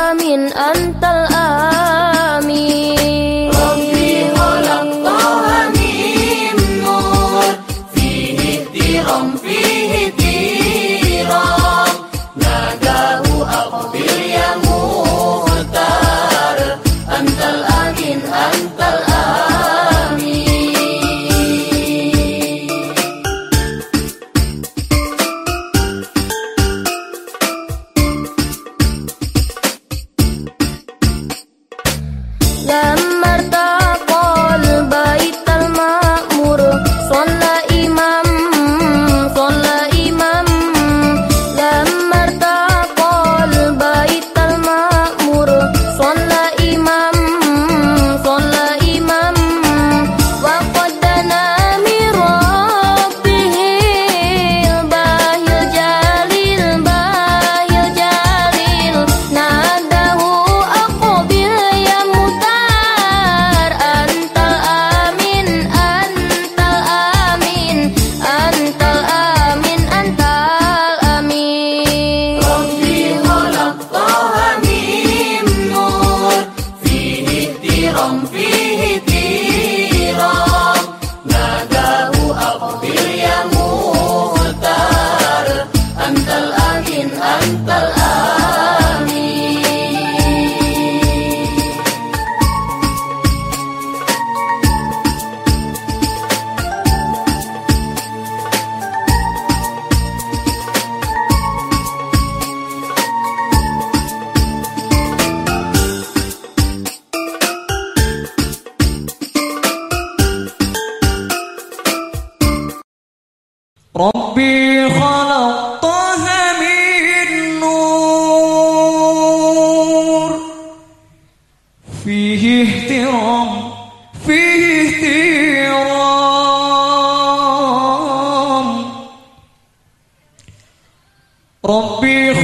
أنت الأمين أنت الأمين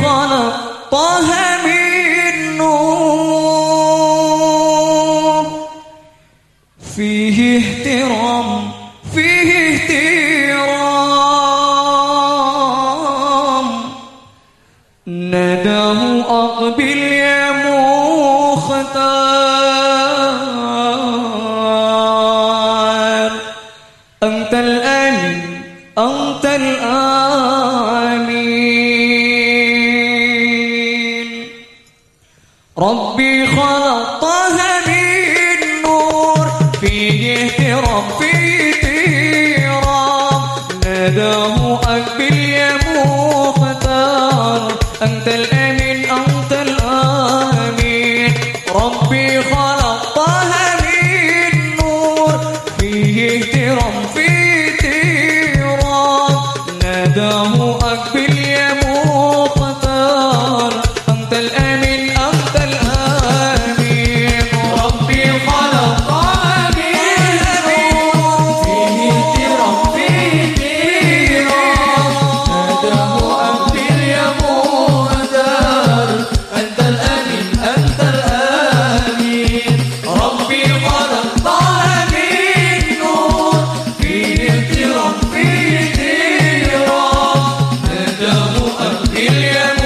On a ball head. until Million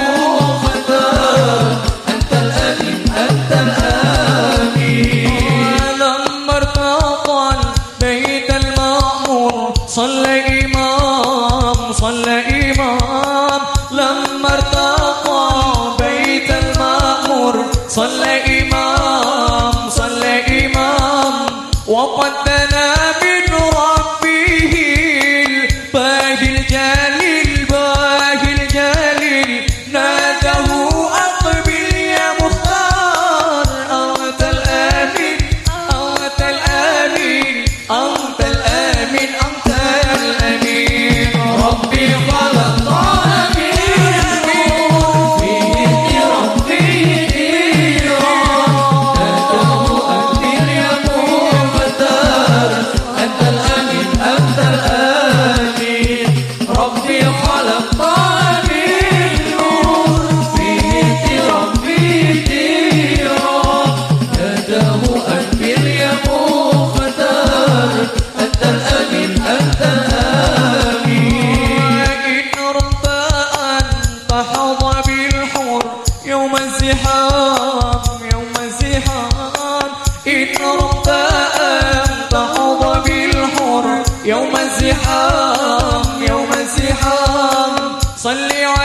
صل على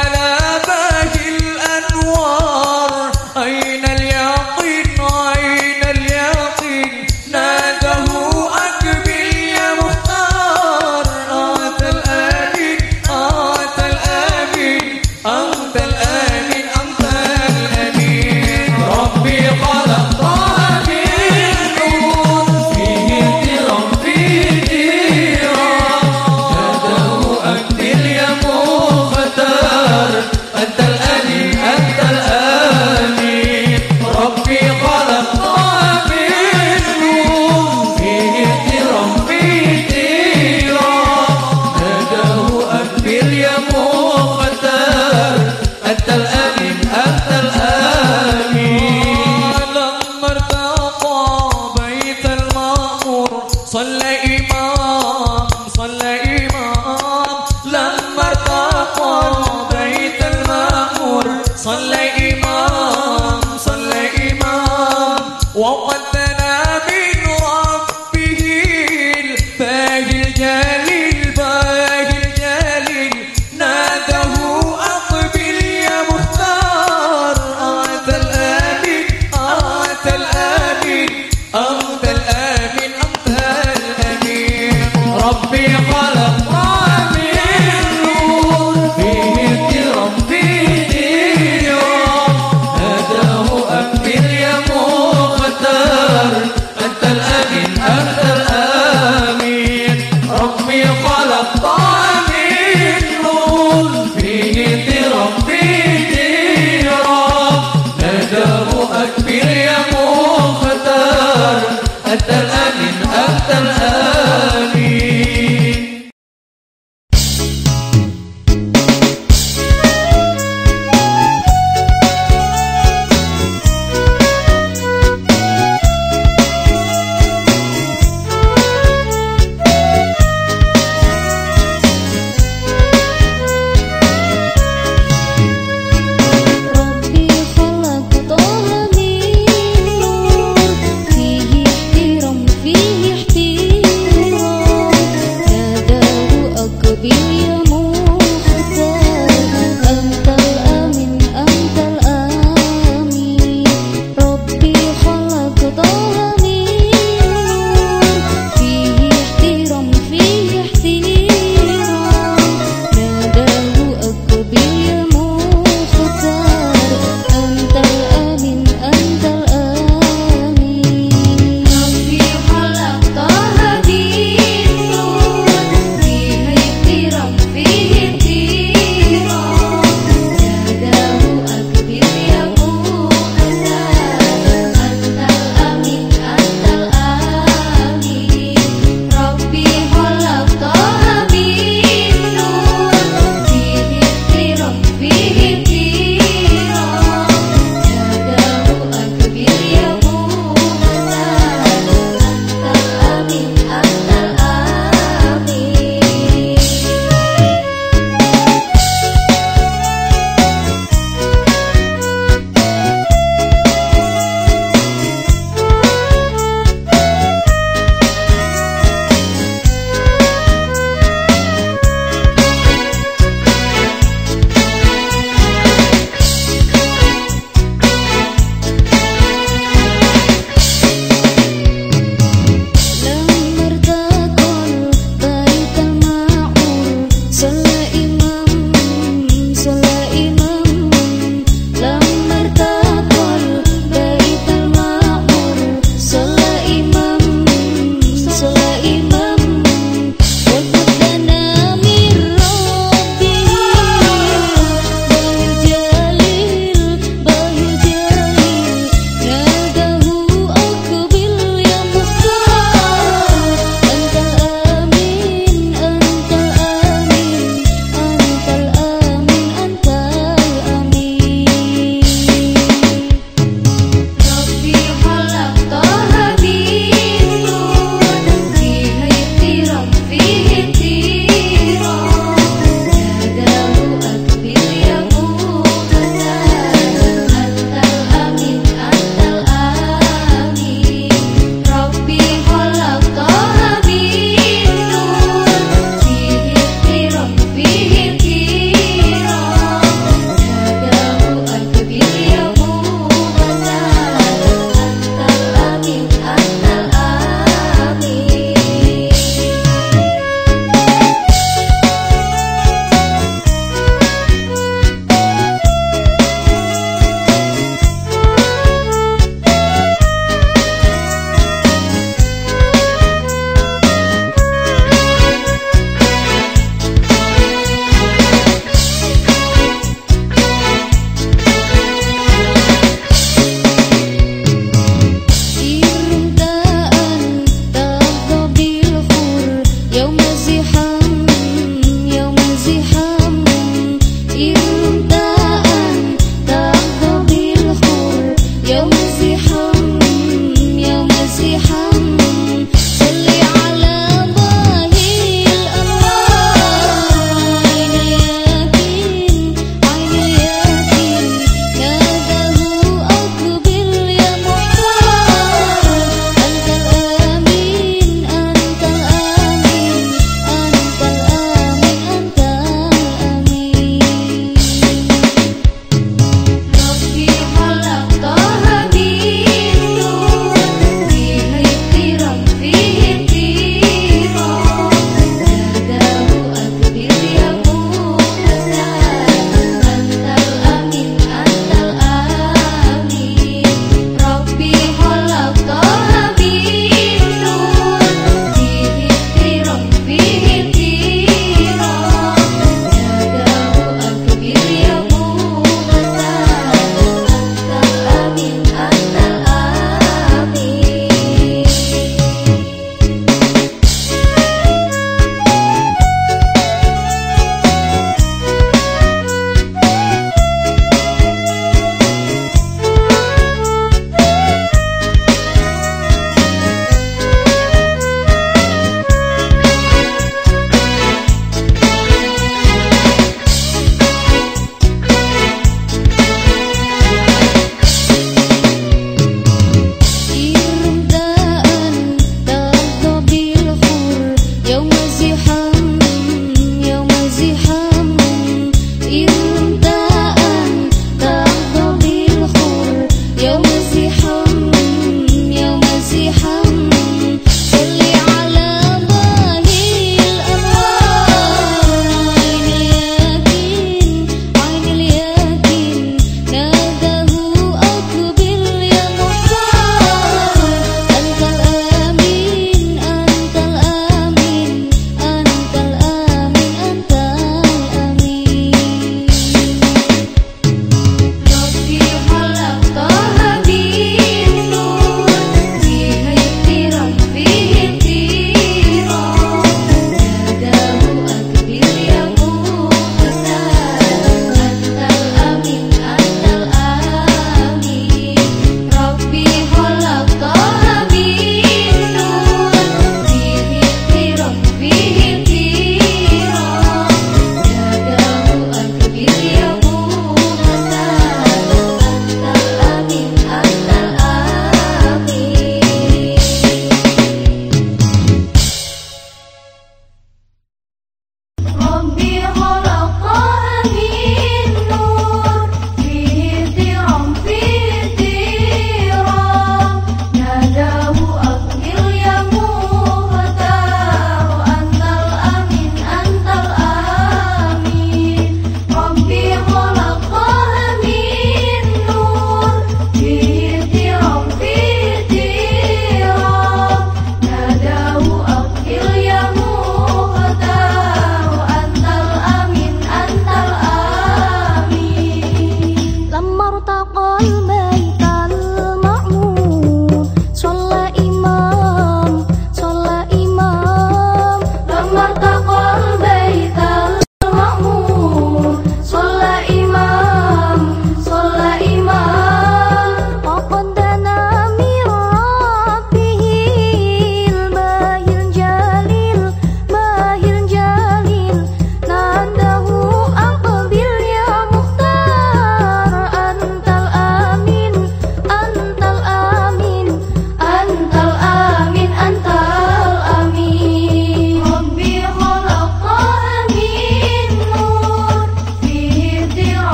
Rabbi halak